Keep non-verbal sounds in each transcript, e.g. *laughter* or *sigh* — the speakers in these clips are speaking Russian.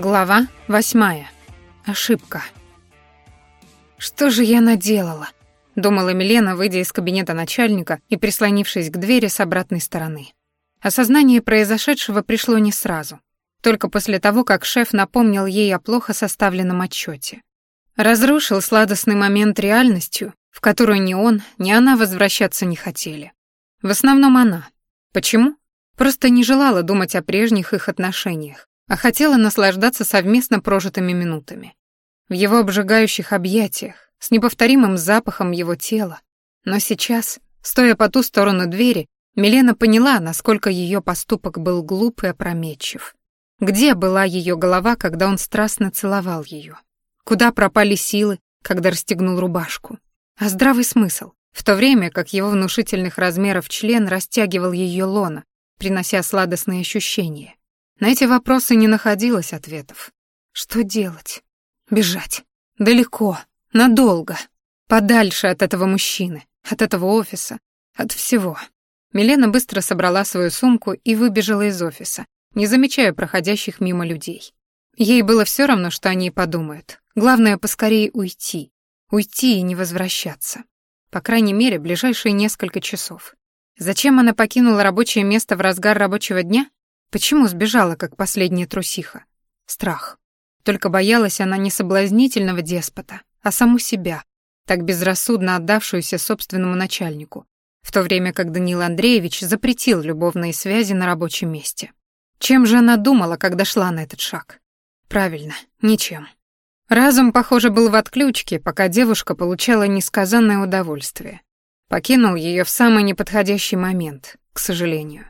Глава восьмая. Ошибка. «Что же я наделала?» — думала Милена, выйдя из кабинета начальника и прислонившись к двери с обратной стороны. Осознание произошедшего пришло не сразу, только после того, как шеф напомнил ей о плохо составленном отчете. Разрушил сладостный момент реальностью, в которую ни он, ни она возвращаться не хотели. В основном она. Почему? Просто не желала думать о прежних их отношениях а хотела наслаждаться совместно прожитыми минутами. В его обжигающих объятиях, с неповторимым запахом его тела. Но сейчас, стоя по ту сторону двери, Милена поняла, насколько ее поступок был глуп и опрометчив. Где была ее голова, когда он страстно целовал ее? Куда пропали силы, когда расстегнул рубашку? А здравый смысл, в то время как его внушительных размеров член растягивал ее лона, принося сладостные ощущения. На эти вопросы не находилось ответов. Что делать? Бежать. Далеко. Надолго. Подальше от этого мужчины, от этого офиса, от всего. Милена быстро собрала свою сумку и выбежала из офиса, не замечая проходящих мимо людей. Ей было все равно, что они подумают. Главное, поскорее уйти. Уйти и не возвращаться. По крайней мере, ближайшие несколько часов. Зачем она покинула рабочее место в разгар рабочего дня? Почему сбежала, как последняя трусиха? Страх. Только боялась она не соблазнительного деспота, а саму себя, так безрассудно отдавшуюся собственному начальнику, в то время как Данил Андреевич запретил любовные связи на рабочем месте. Чем же она думала, когда шла на этот шаг? Правильно, ничем. Разум, похоже, был в отключке, пока девушка получала несказанное удовольствие. Покинул ее в самый неподходящий момент, к сожалению.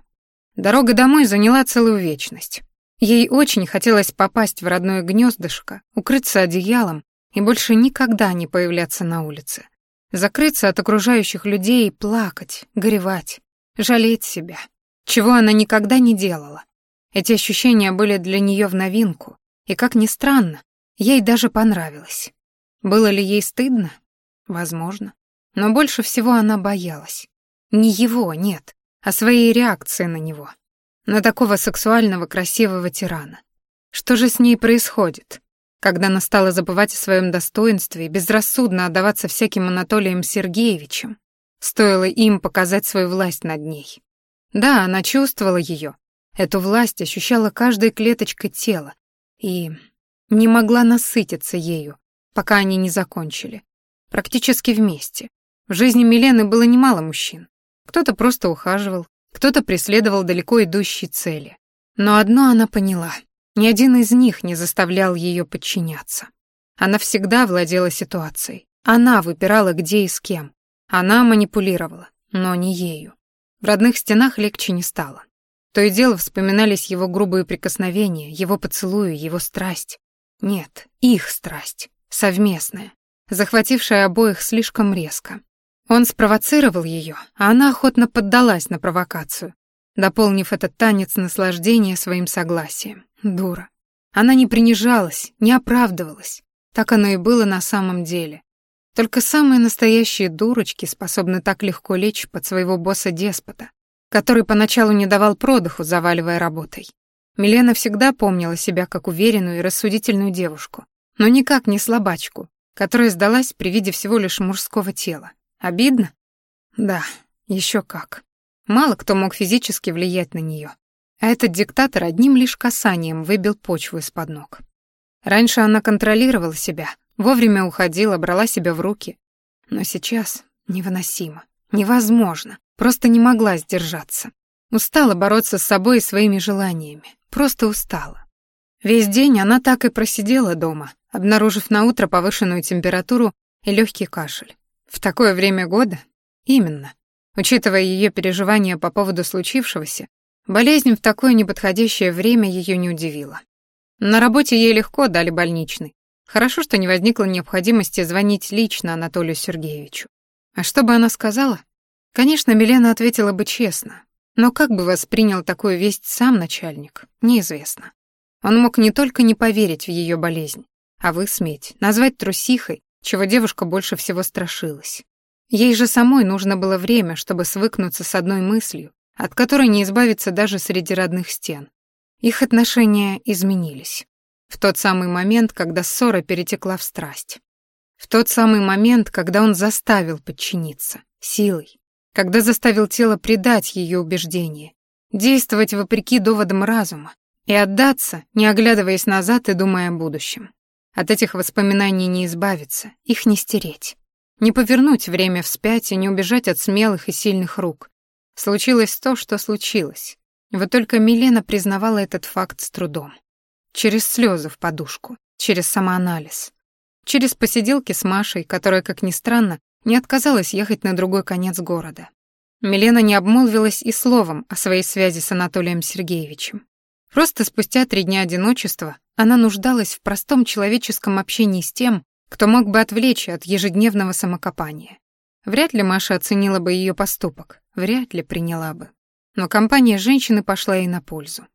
Дорога домой заняла целую вечность. Ей очень хотелось попасть в родное гнездышко, укрыться одеялом и больше никогда не появляться на улице. Закрыться от окружающих людей и плакать, горевать, жалеть себя. Чего она никогда не делала. Эти ощущения были для нее в новинку, и, как ни странно, ей даже понравилось. Было ли ей стыдно? Возможно. Но больше всего она боялась. Не его, нет, о своей реакции на него, на такого сексуального красивого тирана. Что же с ней происходит, когда она стала забывать о своем достоинстве и безрассудно отдаваться всяким Анатолием Сергеевичем? Стоило им показать свою власть над ней. Да, она чувствовала ее, эту власть ощущала каждой клеточкой тела и не могла насытиться ею, пока они не закончили. Практически вместе. В жизни Милены было немало мужчин, кто-то просто ухаживал, кто-то преследовал далеко идущие цели. Но одно она поняла. Ни один из них не заставлял ее подчиняться. Она всегда владела ситуацией. Она выпирала, где и с кем. Она манипулировала, но не ею. В родных стенах легче не стало. То и дело вспоминались его грубые прикосновения, его поцелуи, его страсть. Нет, их страсть, совместная, захватившая обоих слишком резко. Он спровоцировал ее, а она охотно поддалась на провокацию, дополнив этот танец наслаждения своим согласием. Дура. Она не принижалась, не оправдывалась. Так оно и было на самом деле. Только самые настоящие дурочки способны так легко лечь под своего босса-деспота, который поначалу не давал продыху, заваливая работой. Милена всегда помнила себя как уверенную и рассудительную девушку, но никак не слабачку, которая сдалась при виде всего лишь мужского тела. Обидно? Да, еще как. Мало кто мог физически влиять на нее. А этот диктатор одним лишь касанием выбил почву из-под ног. Раньше она контролировала себя, вовремя уходила, брала себя в руки. Но сейчас невыносимо, невозможно, просто не могла сдержаться. Устала бороться с собой и своими желаниями, просто устала. Весь день она так и просидела дома, обнаружив на утро повышенную температуру и легкий кашель. В такое время года? Именно. Учитывая ее переживания по поводу случившегося, болезнь в такое неподходящее время ее не удивила. На работе ей легко дали больничный. Хорошо, что не возникло необходимости звонить лично Анатолию Сергеевичу. А что бы она сказала? Конечно, Милена ответила бы честно. Но как бы воспринял такую весть сам начальник, неизвестно. Он мог не только не поверить в ее болезнь, а высмеять, назвать трусихой чего девушка больше всего страшилась. Ей же самой нужно было время, чтобы свыкнуться с одной мыслью, от которой не избавиться даже среди родных стен. Их отношения изменились. В тот самый момент, когда ссора перетекла в страсть. В тот самый момент, когда он заставил подчиниться, силой. Когда заставил тело предать ее убеждение, действовать вопреки доводам разума и отдаться, не оглядываясь назад и думая о будущем. От этих воспоминаний не избавиться, их не стереть. Не повернуть время вспять и не убежать от смелых и сильных рук. Случилось то, что случилось. Вот только Милена признавала этот факт с трудом. Через слезы в подушку, через самоанализ. Через посиделки с Машей, которая, как ни странно, не отказалась ехать на другой конец города. Милена не обмолвилась и словом о своей связи с Анатолием Сергеевичем. Просто спустя три дня одиночества она нуждалась в простом человеческом общении с тем, кто мог бы отвлечь от ежедневного самокопания. Вряд ли Маша оценила бы ее поступок, вряд ли приняла бы. Но компания женщины пошла ей на пользу.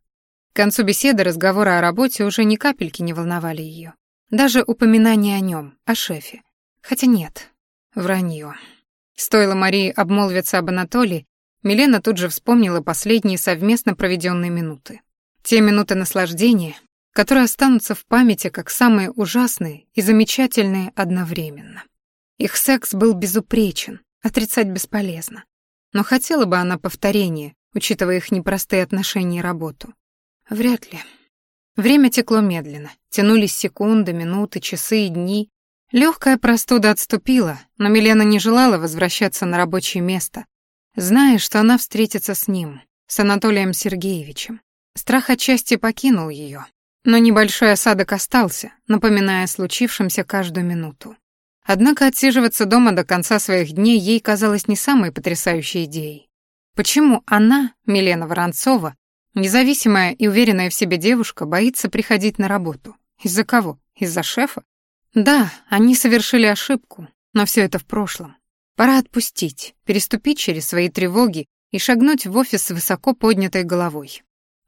К концу беседы разговоры о работе уже ни капельки не волновали ее. Даже упоминание о нем, о шефе. Хотя нет, вранье. Стоило Марии обмолвиться об Анатолии, Милена тут же вспомнила последние совместно проведенные минуты. Те минуты наслаждения, которые останутся в памяти как самые ужасные и замечательные одновременно. Их секс был безупречен, отрицать бесполезно. Но хотела бы она повторения, учитывая их непростые отношения и работу. Вряд ли. Время текло медленно, тянулись секунды, минуты, часы и дни. Легкая простуда отступила, но Милена не желала возвращаться на рабочее место, зная, что она встретится с ним, с Анатолием Сергеевичем. Страх отчасти покинул ее, но небольшой осадок остался, напоминая о случившемся каждую минуту. Однако отсиживаться дома до конца своих дней ей казалось не самой потрясающей идеей. Почему она, Милена Воронцова, независимая и уверенная в себе девушка, боится приходить на работу? Из-за кого? Из-за шефа? Да, они совершили ошибку, но все это в прошлом. Пора отпустить, переступить через свои тревоги и шагнуть в офис с высоко поднятой головой.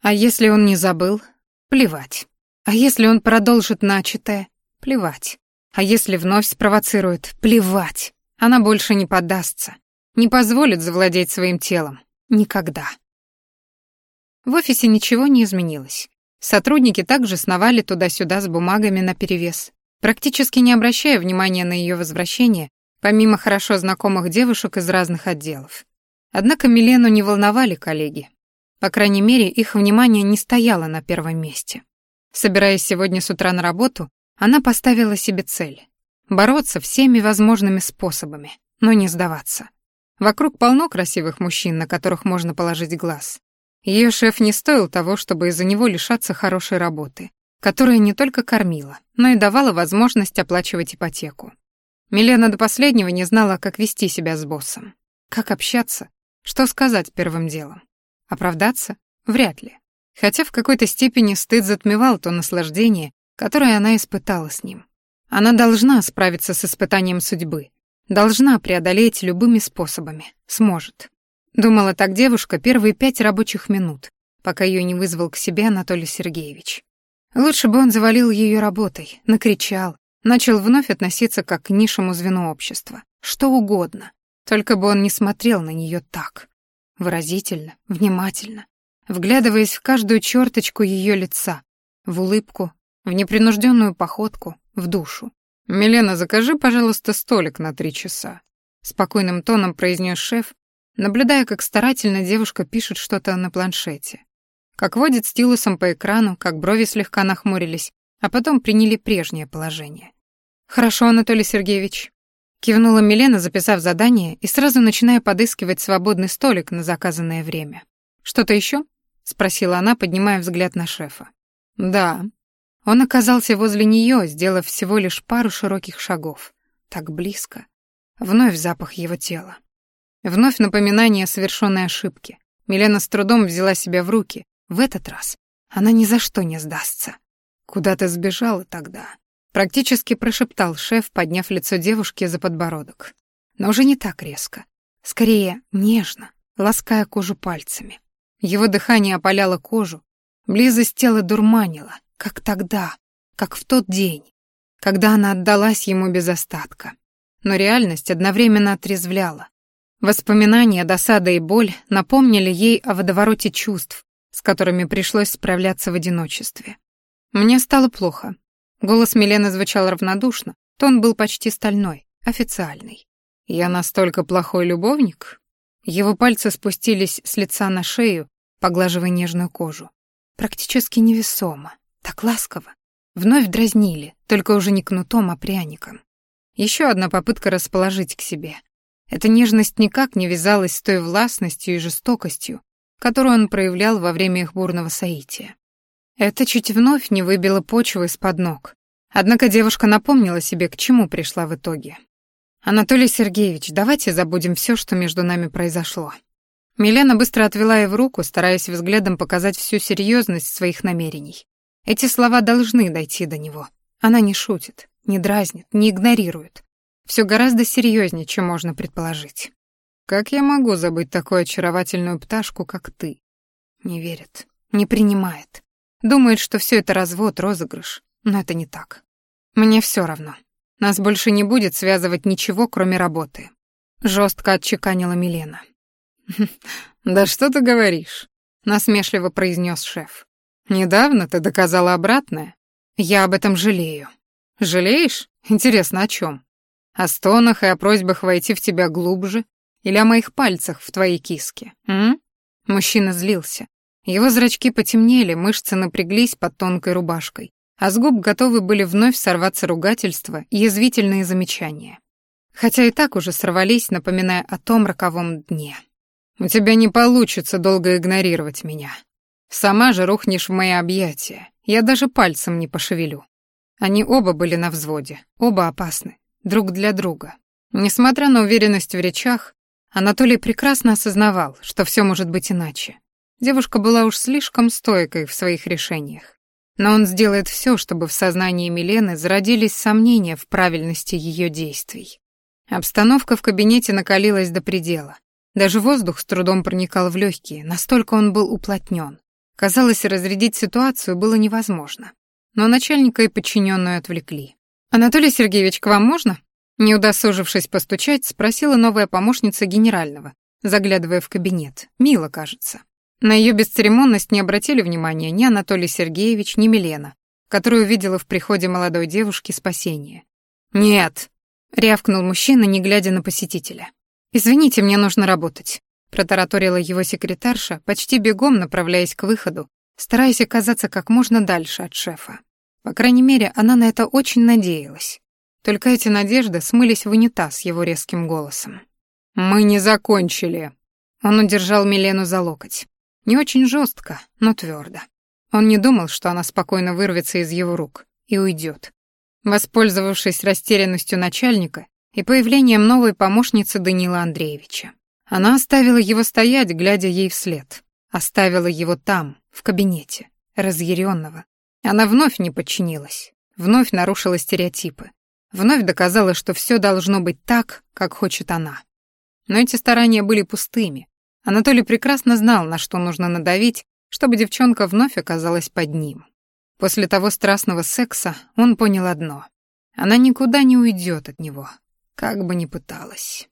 А если он не забыл? Плевать. А если он продолжит начатое? Плевать. А если вновь спровоцирует? Плевать. Она больше не поддастся. Не позволит завладеть своим телом. Никогда. В офисе ничего не изменилось. Сотрудники также сновали туда-сюда с бумагами наперевес, практически не обращая внимания на ее возвращение, помимо хорошо знакомых девушек из разных отделов. Однако Милену не волновали коллеги. По крайней мере, их внимание не стояло на первом месте. Собираясь сегодня с утра на работу, она поставила себе цель — бороться всеми возможными способами, но не сдаваться. Вокруг полно красивых мужчин, на которых можно положить глаз. Ее шеф не стоил того, чтобы из-за него лишаться хорошей работы, которая не только кормила, но и давала возможность оплачивать ипотеку. Милена до последнего не знала, как вести себя с боссом, как общаться, что сказать первым делом. Оправдаться? Вряд ли. Хотя в какой-то степени стыд затмевал то наслаждение, которое она испытала с ним. Она должна справиться с испытанием судьбы, должна преодолеть любыми способами, сможет. Думала так девушка первые пять рабочих минут, пока ее не вызвал к себе Анатолий Сергеевич. Лучше бы он завалил ее работой, накричал, начал вновь относиться как к низшему звену общества. Что угодно, только бы он не смотрел на нее так выразительно, внимательно, вглядываясь в каждую черточку ее лица, в улыбку, в непринужденную походку, в душу. «Милена, закажи, пожалуйста, столик на три часа», — спокойным тоном произнес шеф, наблюдая, как старательно девушка пишет что-то на планшете. Как водит стилусом по экрану, как брови слегка нахмурились, а потом приняли прежнее положение. «Хорошо, Анатолий Сергеевич», Кивнула Милена, записав задание и сразу начиная подыскивать свободный столик на заказанное время. «Что-то еще?» — спросила она, поднимая взгляд на шефа. «Да». Он оказался возле нее, сделав всего лишь пару широких шагов. Так близко. Вновь запах его тела. Вновь напоминание о совершенной ошибке. Милена с трудом взяла себя в руки. В этот раз она ни за что не сдастся. «Куда ты сбежала тогда?» Практически прошептал шеф, подняв лицо девушки за подбородок. Но уже не так резко. Скорее, нежно, лаская кожу пальцами. Его дыхание опаляло кожу, близость тела дурманила, как тогда, как в тот день, когда она отдалась ему без остатка. Но реальность одновременно отрезвляла. Воспоминания, досада и боль напомнили ей о водовороте чувств, с которыми пришлось справляться в одиночестве. Мне стало плохо. Голос Милены звучал равнодушно, тон был почти стальной, официальный. «Я настолько плохой любовник?» Его пальцы спустились с лица на шею, поглаживая нежную кожу. Практически невесомо, так ласково. Вновь дразнили, только уже не кнутом, а пряником. Еще одна попытка расположить к себе. Эта нежность никак не вязалась с той властностью и жестокостью, которую он проявлял во время их бурного соития. Это чуть вновь не выбило почву из-под ног. Однако девушка напомнила себе, к чему пришла в итоге. «Анатолий Сергеевич, давайте забудем все, что между нами произошло». Милена быстро отвела его руку, стараясь взглядом показать всю серьезность своих намерений. Эти слова должны дойти до него. Она не шутит, не дразнит, не игнорирует. Все гораздо серьезнее, чем можно предположить. Как я могу забыть такую очаровательную пташку, как ты? Не верит, не принимает. Думает, что все это развод, розыгрыш. Но это не так. Мне все равно. Нас больше не будет связывать ничего, кроме работы. Жестко отчеканила Милена. *laughs* «Да что ты говоришь?» — насмешливо произнес шеф. «Недавно ты доказала обратное. Я об этом жалею». «Жалеешь? Интересно, о чем? О стонах и о просьбах войти в тебя глубже? Или о моих пальцах в твоей киске, м?» Мужчина злился. Его зрачки потемнели, мышцы напряглись под тонкой рубашкой, а с губ готовы были вновь сорваться ругательства и язвительные замечания. Хотя и так уже сорвались, напоминая о том роковом дне. «У тебя не получится долго игнорировать меня. Сама же рухнешь в мои объятия. Я даже пальцем не пошевелю». Они оба были на взводе, оба опасны, друг для друга. Несмотря на уверенность в речах, Анатолий прекрасно осознавал, что все может быть иначе. Девушка была уж слишком стойкой в своих решениях. Но он сделает все, чтобы в сознании Милены зародились сомнения в правильности ее действий. Обстановка в кабинете накалилась до предела. Даже воздух с трудом проникал в легкие, настолько он был уплотнен. Казалось, разрядить ситуацию было невозможно. Но начальника и подчиненную отвлекли. «Анатолий Сергеевич, к вам можно?» Не удосужившись постучать, спросила новая помощница генерального, заглядывая в кабинет. Мила, кажется. На ее бесцеремонность не обратили внимания ни Анатолий Сергеевич, ни Милена, которую увидела в приходе молодой девушки спасение. «Нет», — рявкнул мужчина, не глядя на посетителя. «Извините, мне нужно работать», — протараторила его секретарша, почти бегом направляясь к выходу, стараясь оказаться как можно дальше от шефа. По крайней мере, она на это очень надеялась. Только эти надежды смылись в унитаз его резким голосом. «Мы не закончили». Он удержал Милену за локоть. Не очень жестко, но твердо. Он не думал, что она спокойно вырвется из его рук и уйдет. Воспользовавшись растерянностью начальника, и появлением новой помощницы Данила Андреевича. Она оставила его стоять, глядя ей вслед. Оставила его там, в кабинете, разъяренного. Она вновь не подчинилась, вновь нарушила стереотипы, вновь доказала, что все должно быть так, как хочет она. Но эти старания были пустыми. Анатолий прекрасно знал, на что нужно надавить, чтобы девчонка вновь оказалась под ним. После того страстного секса он понял одно. Она никуда не уйдет от него, как бы ни пыталась.